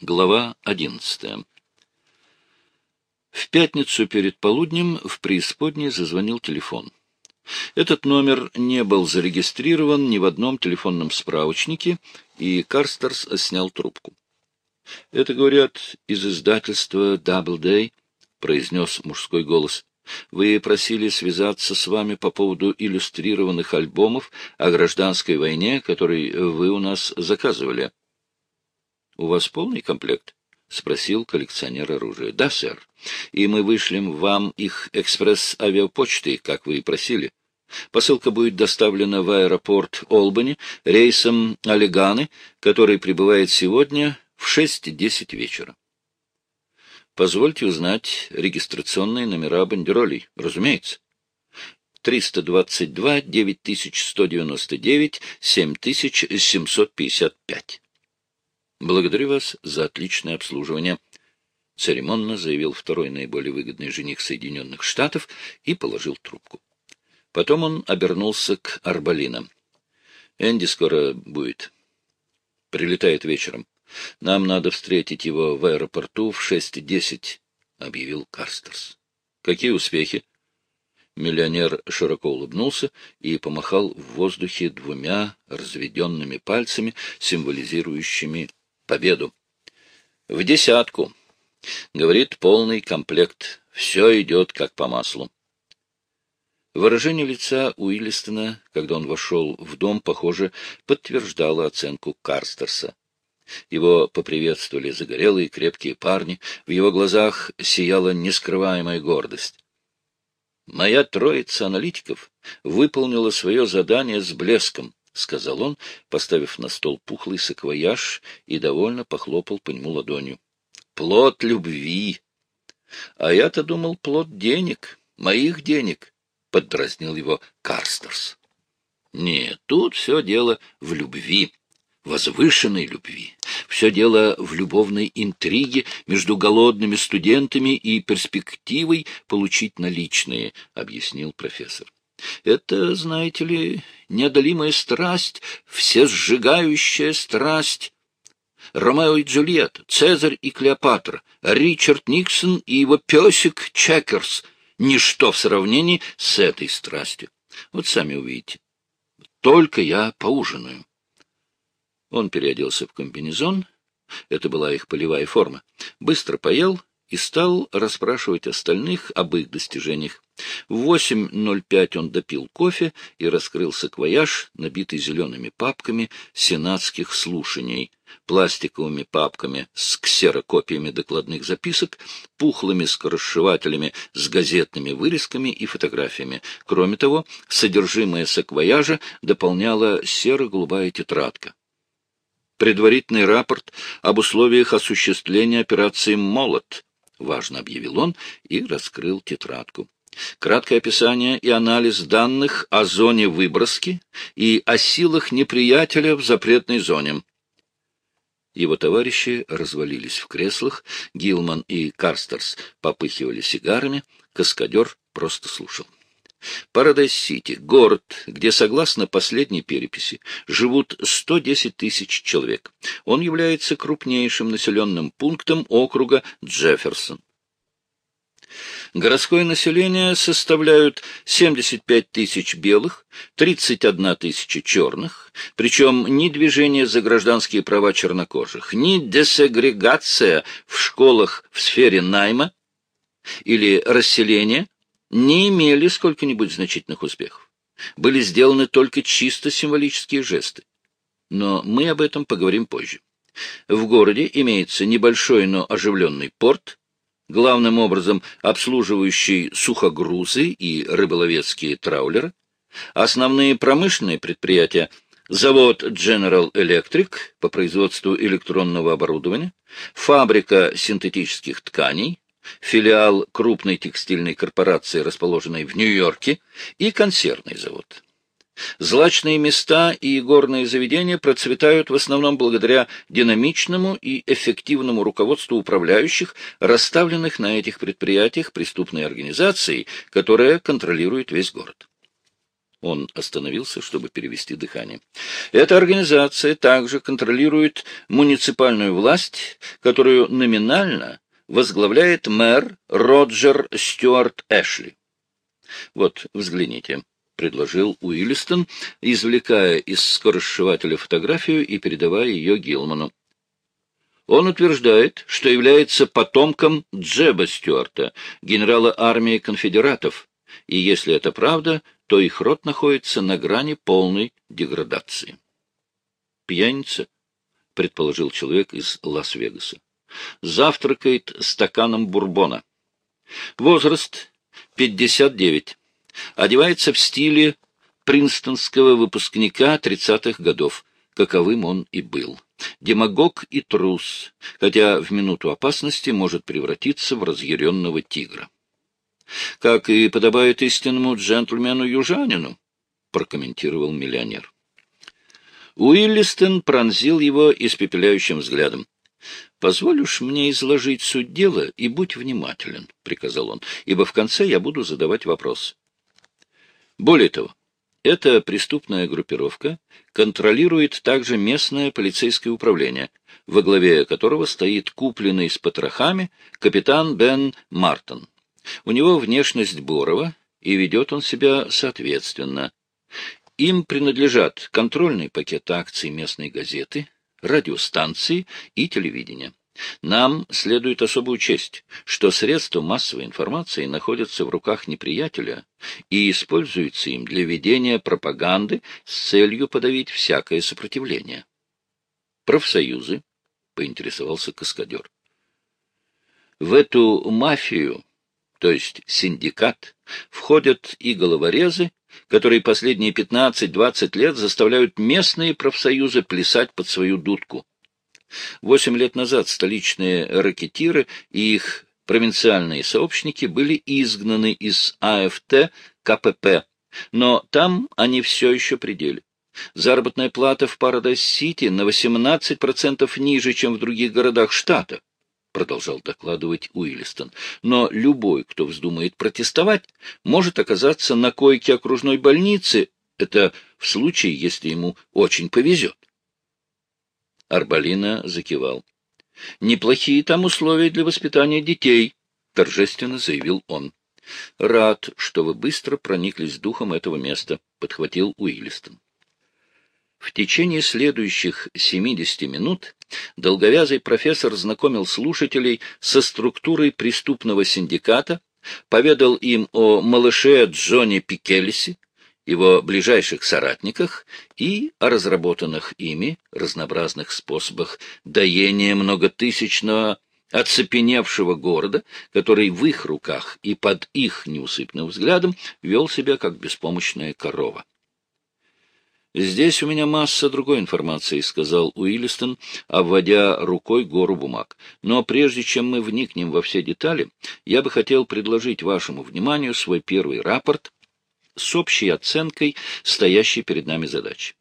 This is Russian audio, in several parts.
Глава одиннадцатая. В пятницу перед полуднем в преисподней зазвонил телефон. Этот номер не был зарегистрирован ни в одном телефонном справочнике, и Карстерс снял трубку. — Это, говорят, из издательства Doubleday, — произнес мужской голос. — Вы просили связаться с вами по поводу иллюстрированных альбомов о гражданской войне, которые вы у нас заказывали. — у вас полный комплект? — спросил коллекционер оружия. — Да, сэр. И мы вышлем вам их экспресс-авиапочтой, как вы и просили. Посылка будет доставлена в аэропорт Олбани рейсом Олеганы, который прибывает сегодня в 6-10 вечера. Позвольте узнать регистрационные номера бандеролей, разумеется. 322 9199 7755. Благодарю вас за отличное обслуживание. Церемонно заявил второй наиболее выгодный жених Соединенных Штатов и положил трубку. Потом он обернулся к Арбалинам. Энди скоро будет. Прилетает вечером. Нам надо встретить его в аэропорту в шесть десять, — объявил Карстерс. — Какие успехи? Миллионер широко улыбнулся и помахал в воздухе двумя разведенными пальцами, символизирующими победу. В десятку. Говорит, полный комплект. Все идет как по маслу. Выражение лица Уиллистона, когда он вошел в дом, похоже, подтверждало оценку Карстерса. Его поприветствовали загорелые крепкие парни, в его глазах сияла нескрываемая гордость. Моя троица аналитиков выполнила свое задание с блеском. — сказал он, поставив на стол пухлый саквояж и довольно похлопал по нему ладонью. — Плод любви! А я-то думал, плод денег, моих денег, — поддразнил его Карстерс. Нет, тут все дело в любви, возвышенной любви. Все дело в любовной интриге между голодными студентами и перспективой получить наличные, — объяснил профессор. Это, знаете ли, неодолимая страсть, всесжигающая страсть. Ромео и Джульетта, Цезарь и Клеопатра, Ричард Никсон и его песик Чекерс — ничто в сравнении с этой страстью. Вот сами увидите. Только я поужинаю. Он переоделся в комбинезон, это была их полевая форма, быстро поел и стал расспрашивать остальных об их достижениях. В 8.05 он допил кофе и раскрыл саквояж, набитый зелеными папками сенатских слушаний, пластиковыми папками с ксерокопиями докладных записок, пухлыми скоросшивателями с газетными вырезками и фотографиями. Кроме того, содержимое саквояжа дополняла серо-голубая тетрадка. Предварительный рапорт об условиях осуществления операции «Молот», — важно объявил он и раскрыл тетрадку. Краткое описание и анализ данных о зоне выброски и о силах неприятеля в запретной зоне. Его товарищи развалились в креслах, Гилман и Карстерс попыхивали сигарами, каскадер просто слушал. Парадайз-Сити — город, где, согласно последней переписи, живут 110 тысяч человек. Он является крупнейшим населенным пунктом округа Джефферсон. Городское население составляют 75 тысяч белых, 31 тысяча черных, причем ни движение за гражданские права чернокожих, ни десегрегация в школах в сфере найма или расселения не имели сколько-нибудь значительных успехов. Были сделаны только чисто символические жесты. Но мы об этом поговорим позже. В городе имеется небольшой, но оживленный порт, главным образом обслуживающий сухогрузы и рыболовецкие траулеры, основные промышленные предприятия завод General Electric по производству электронного оборудования, фабрика синтетических тканей, филиал крупной текстильной корпорации, расположенной в Нью-Йорке, и консервный завод. Злачные места и горные заведения процветают в основном благодаря динамичному и эффективному руководству управляющих, расставленных на этих предприятиях преступной организацией, которая контролирует весь город. Он остановился, чтобы перевести дыхание. Эта организация также контролирует муниципальную власть, которую номинально возглавляет мэр Роджер Стюарт Эшли. Вот, взгляните, — предложил Уиллистон, извлекая из скоросшивателя фотографию и передавая ее Гилману. Он утверждает, что является потомком Джеба Стюарта, генерала армии конфедератов, и если это правда, то их род находится на грани полной деградации. Пьяница, предположил человек из Лас-Вегаса, завтракает стаканом бурбона. Возраст 59. Одевается в стиле принстонского выпускника 30-х годов, каковым он и был демагог и трус, хотя в минуту опасности может превратиться в разъяренного тигра. — Как и подобает истинному джентльмену-южанину, — прокомментировал миллионер. Уиллистон пронзил его испепеляющим взглядом. — Позволишь мне изложить суть дела и будь внимателен, — приказал он, — ибо в конце я буду задавать вопрос. Более того, эта преступная группировка контролирует также местное полицейское управление, во главе которого стоит купленный с потрохами капитан Бен Мартон. У него внешность Борова, и ведет он себя соответственно. Им принадлежат контрольный пакет акций местной газеты, радиостанции и телевидения. Нам следует особо учесть, что средства массовой информации находятся в руках неприятеля и используются им для ведения пропаганды с целью подавить всякое сопротивление. Профсоюзы, — поинтересовался каскадер. В эту мафию, то есть синдикат, входят и головорезы, которые последние 15-20 лет заставляют местные профсоюзы плясать под свою дудку. Восемь лет назад столичные ракетиры и их провинциальные сообщники были изгнаны из АФТ КПП, но там они все еще пределе. Заработная плата в Парадайз-Сити на 18% ниже, чем в других городах штата, продолжал докладывать Уиллистон. Но любой, кто вздумает протестовать, может оказаться на койке окружной больницы, это в случае, если ему очень повезет. Арбалина закивал. — Неплохие там условия для воспитания детей, — торжественно заявил он. — Рад, что вы быстро прониклись духом этого места, — подхватил Уиллистон. В течение следующих 70 минут долговязый профессор знакомил слушателей со структурой преступного синдиката, поведал им о малыше Джоне Пикелисе, его ближайших соратниках и о разработанных ими разнообразных способах доения многотысячного оцепеневшего города, который в их руках и под их неусыпным взглядом вел себя как беспомощная корова. «Здесь у меня масса другой информации», — сказал Уиллистон, обводя рукой гору бумаг. «Но прежде чем мы вникнем во все детали, я бы хотел предложить вашему вниманию свой первый рапорт с общей оценкой стоящей перед нами задачи.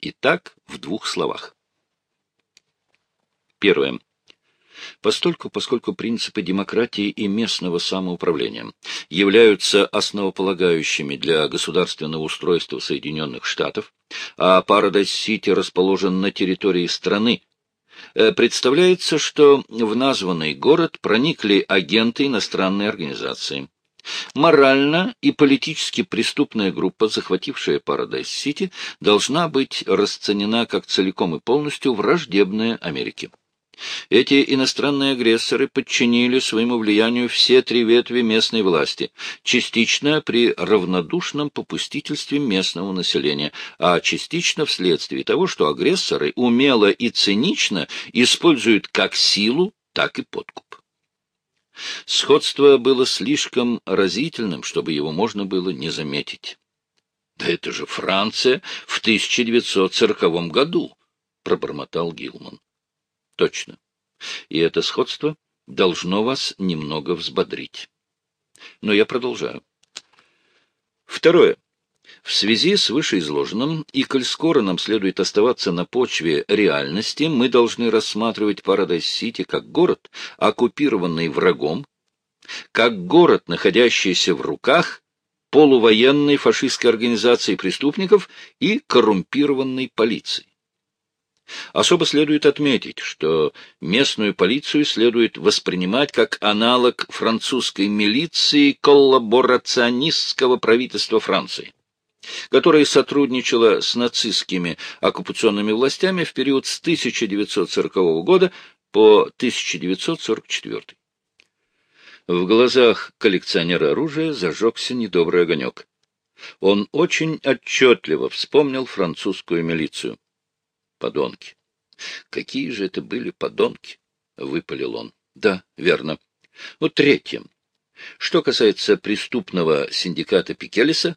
Итак, в двух словах. Первое. Постольку, поскольку принципы демократии и местного самоуправления являются основополагающими для государственного устройства Соединенных Штатов, а Парадайз-Сити расположен на территории страны, э, представляется, что в названный город проникли агенты иностранной организации. Морально и политически преступная группа, захватившая Парадайз-Сити, должна быть расценена как целиком и полностью враждебная Америке. Эти иностранные агрессоры подчинили своему влиянию все три ветви местной власти, частично при равнодушном попустительстве местного населения, а частично вследствие того, что агрессоры умело и цинично используют как силу, так и подкуп. Сходство было слишком разительным, чтобы его можно было не заметить. — Да это же Франция в 1940 году! — пробормотал Гилман. — Точно. И это сходство должно вас немного взбодрить. Но я продолжаю. Второе. В связи с вышеизложенным, и коль скоро нам следует оставаться на почве реальности, мы должны рассматривать Парадайз-Сити как город, оккупированный врагом, как город, находящийся в руках полувоенной фашистской организацией преступников и коррумпированной полицией. Особо следует отметить, что местную полицию следует воспринимать как аналог французской милиции коллаборационистского правительства Франции, которое сотрудничало с нацистскими оккупационными властями в период с 1940 года по 1944. В глазах коллекционера оружия зажегся недобрый огонек. Он очень отчетливо вспомнил французскую милицию. Подонки. Какие же это были подонки? — выпалил он. — Да, верно. Вот третье. Что касается преступного синдиката Пикелиса,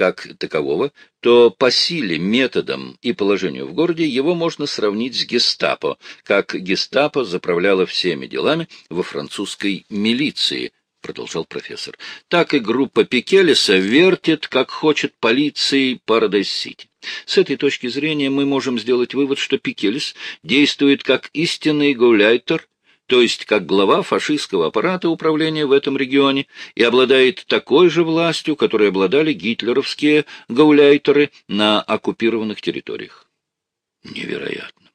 как такового, то по силе, методам и положению в городе его можно сравнить с гестапо, как гестапо заправляло всеми делами во французской милиции, продолжал профессор. Так и группа Пикелиса вертит, как хочет полиции Парадайз-Сити. С этой точки зрения мы можем сделать вывод, что Пикелис действует как истинный гауляйтер то есть как глава фашистского аппарата управления в этом регионе, и обладает такой же властью, которой обладали гитлеровские гауляйтеры на оккупированных территориях. Невероятно.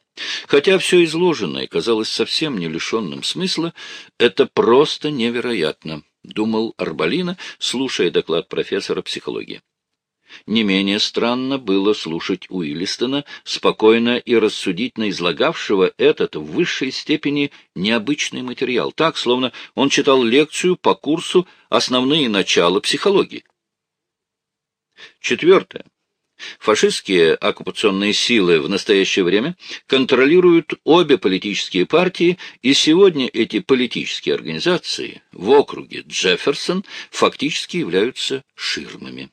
Хотя все изложенное казалось совсем не лишенным смысла, это просто невероятно, — думал Арбалина, слушая доклад профессора психологии. Не менее странно было слушать Уиллистона, спокойно и рассудительно излагавшего этот в высшей степени необычный материал, так, словно он читал лекцию по курсу «Основные начала психологии». Четвертое. Фашистские оккупационные силы в настоящее время контролируют обе политические партии, и сегодня эти политические организации в округе Джефферсон фактически являются ширмами.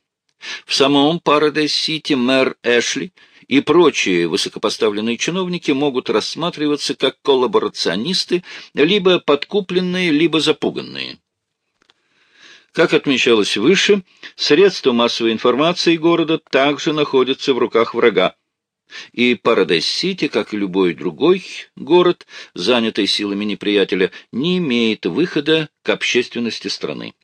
В самом Парадайз-Сити мэр Эшли и прочие высокопоставленные чиновники могут рассматриваться как коллаборационисты, либо подкупленные, либо запуганные. Как отмечалось выше, средства массовой информации города также находятся в руках врага. И Парадайз-Сити, как и любой другой город, занятый силами неприятеля, не имеет выхода к общественности страны.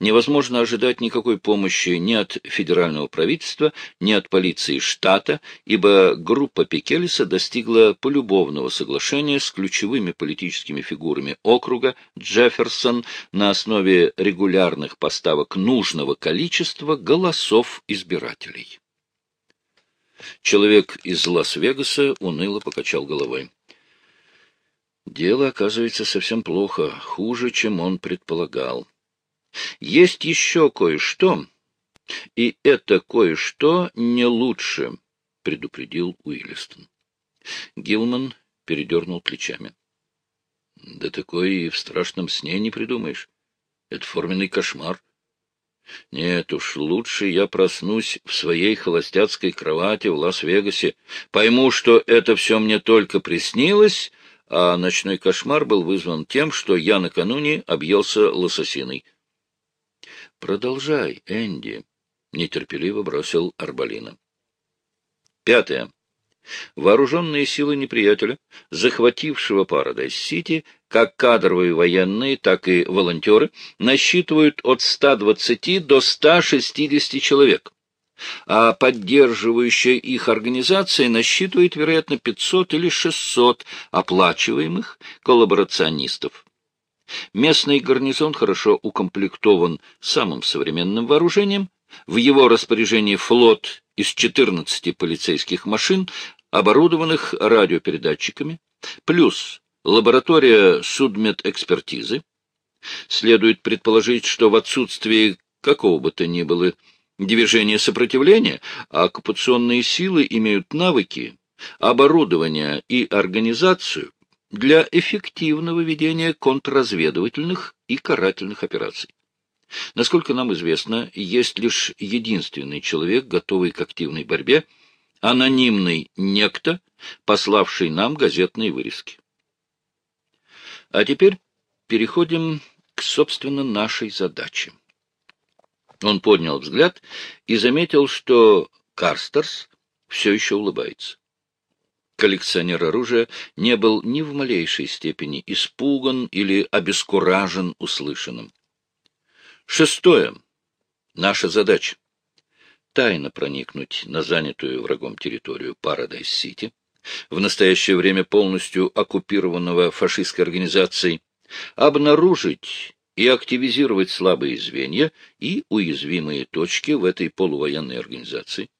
Невозможно ожидать никакой помощи ни от федерального правительства, ни от полиции штата, ибо группа Пикелиса достигла полюбовного соглашения с ключевыми политическими фигурами округа Джефферсон на основе регулярных поставок нужного количества голосов избирателей. Человек из Лас-Вегаса уныло покачал головой. Дело оказывается совсем плохо, хуже, чем он предполагал. Есть еще кое-что, и это кое-что не лучше, — предупредил Уиллистон. Гилман передернул плечами. — Да такое и в страшном сне не придумаешь. Это форменный кошмар. Нет уж, лучше я проснусь в своей холостяцкой кровати в Лас-Вегасе, пойму, что это все мне только приснилось, а ночной кошмар был вызван тем, что я накануне объелся лососиной. Продолжай, Энди, — нетерпеливо бросил Арбалина. Пятое. Вооруженные силы неприятеля, захватившего Парадайз-Сити, как кадровые военные, так и волонтеры, насчитывают от 120 до 160 человек, а поддерживающая их организация насчитывает, вероятно, 500 или 600 оплачиваемых коллаборационистов. Местный гарнизон хорошо укомплектован самым современным вооружением. В его распоряжении флот из 14 полицейских машин, оборудованных радиопередатчиками, плюс лаборатория судмедэкспертизы. Следует предположить, что в отсутствии какого бы то ни было движения сопротивления, оккупационные силы имеют навыки, оборудование и организацию, для эффективного ведения контрразведывательных и карательных операций. Насколько нам известно, есть лишь единственный человек, готовый к активной борьбе, анонимный некто, пославший нам газетные вырезки. А теперь переходим к, собственно, нашей задаче. Он поднял взгляд и заметил, что Карстерс все еще улыбается коллекционер оружия не был ни в малейшей степени испуган или обескуражен услышанным. Шестое. Наша задача — тайно проникнуть на занятую врагом территорию Парадайз-Сити, в настоящее время полностью оккупированного фашистской организацией, обнаружить и активизировать слабые звенья и уязвимые точки в этой полувоенной организации,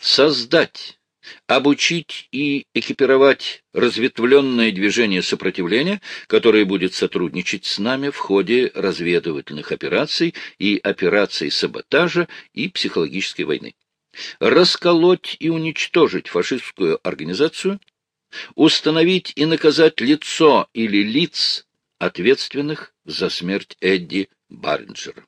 создать, обучить и экипировать разветвленное движение сопротивления, которое будет сотрудничать с нами в ходе разведывательных операций и операций саботажа и психологической войны расколоть и уничтожить фашистскую организацию, установить и наказать лицо или лиц, ответственных за смерть Эдди Барнджера.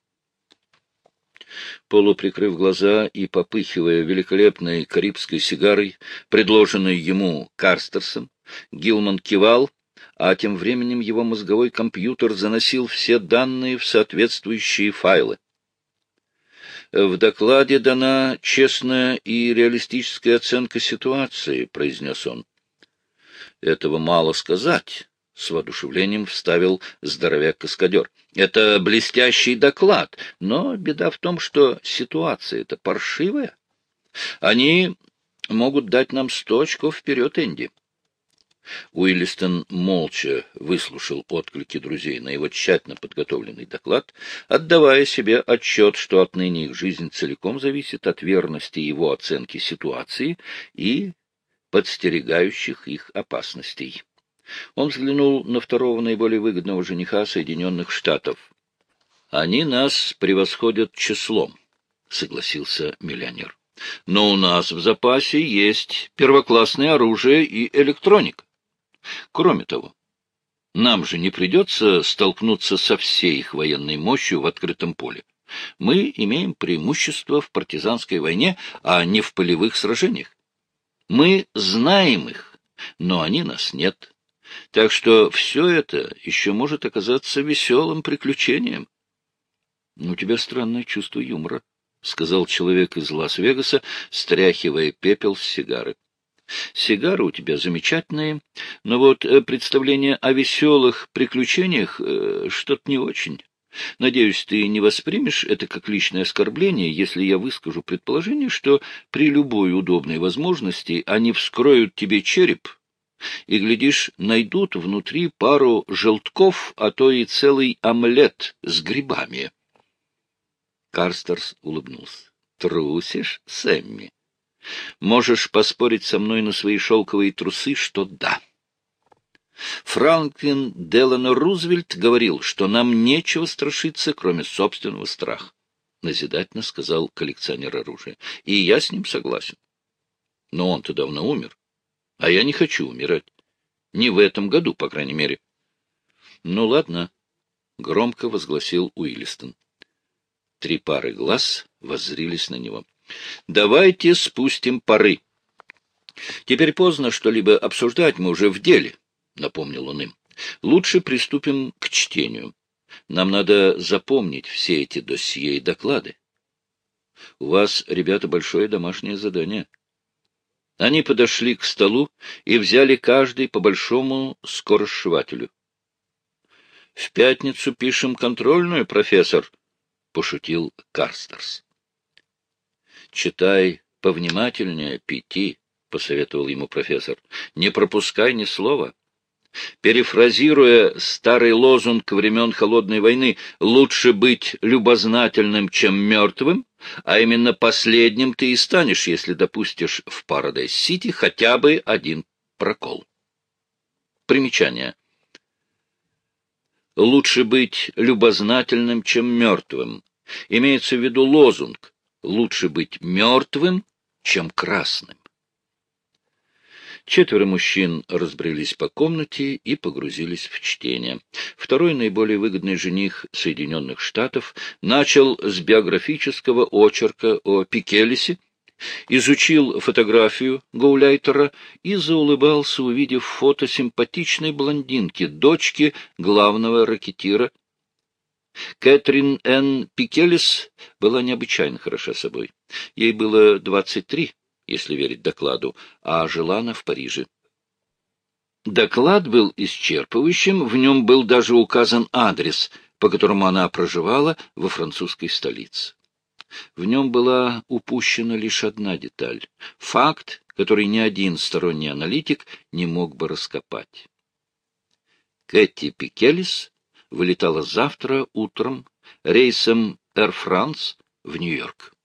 Полуприкрыв глаза и попыхивая великолепной карибской сигарой, предложенной ему Карстерсом, Гилман кивал, а тем временем его мозговой компьютер заносил все данные в соответствующие файлы. В докладе дана честная и реалистическая оценка ситуации, — произнес он. — Этого мало сказать, — с воодушевлением вставил здоровяк-каскадер. — Это блестящий доклад, но беда в том, что ситуация-то паршивая. Они могут дать нам сто очков вперед, Энди. Уиллистон молча выслушал отклики друзей на его тщательно подготовленный доклад, отдавая себе отчет, что отныне их жизнь целиком зависит от верности его оценки ситуации и подстерегающих их опасностей. Он взглянул на второго наиболее выгодного жениха Соединенных Штатов. «Они нас превосходят числом», — согласился миллионер. «Но у нас в запасе есть первоклассное оружие и электроника. Кроме того, нам же не придется столкнуться со всей их военной мощью в открытом поле. Мы имеем преимущество в партизанской войне, а не в полевых сражениях. Мы знаем их, но они нас нет. Так что все это еще может оказаться веселым приключением. — У тебя странное чувство юмора, — сказал человек из Лас-Вегаса, стряхивая пепел с сигары. Сигары у тебя замечательные, но вот э, представление о веселых приключениях э, что-то не очень. Надеюсь, ты не воспримешь это как личное оскорбление, если я выскажу предположение, что при любой удобной возможности они вскроют тебе череп и, глядишь, найдут внутри пару желтков, а то и целый омлет с грибами. Карстерс улыбнулся. — Трусишь, Сэмми? Можешь поспорить со мной на свои шелковые трусы, что да. Франклин Делано Рузвельт говорил, что нам нечего страшиться, кроме собственного страха. Назидательно сказал коллекционер оружия. И я с ним согласен. Но он-то давно умер. А я не хочу умирать. Не в этом году, по крайней мере. Ну, ладно, — громко возгласил Уиллистон. Три пары глаз воззрились на него. Давайте спустим пары. Теперь поздно что-либо обсуждать, мы уже в деле, — напомнил он им. Лучше приступим к чтению. Нам надо запомнить все эти досье и доклады. У вас, ребята, большое домашнее задание. Они подошли к столу и взяли каждый по большому скоросшивателю. — В пятницу пишем контрольную, профессор, — пошутил Карстерс. Читай повнимательнее, Пяти, — посоветовал ему профессор. — Не пропускай ни слова. Перефразируя старый лозунг времен Холодной войны «лучше быть любознательным, чем мертвым», а именно последним ты и станешь, если допустишь в Парадайз-Сити хотя бы один прокол. Примечание. «Лучше быть любознательным, чем мертвым». Имеется в виду лозунг, лучше быть мертвым, чем красным. Четверо мужчин разбрелись по комнате и погрузились в чтение. Второй наиболее выгодный жених Соединенных Штатов начал с биографического очерка о Пикелисе, изучил фотографию Гауляйтера и заулыбался, увидев фото симпатичной блондинки, дочки главного ракетира Кэтрин Н. Пикелис была необычайно хороша собой. Ей было двадцать три, если верить докладу, а жила она в Париже. Доклад был исчерпывающим, в нем был даже указан адрес, по которому она проживала во французской столице. В нем была упущена лишь одна деталь — факт, который ни один сторонний аналитик не мог бы раскопать. Кэти Пикелис вылетала завтра утром рейсом Air France в Нью-Йорк.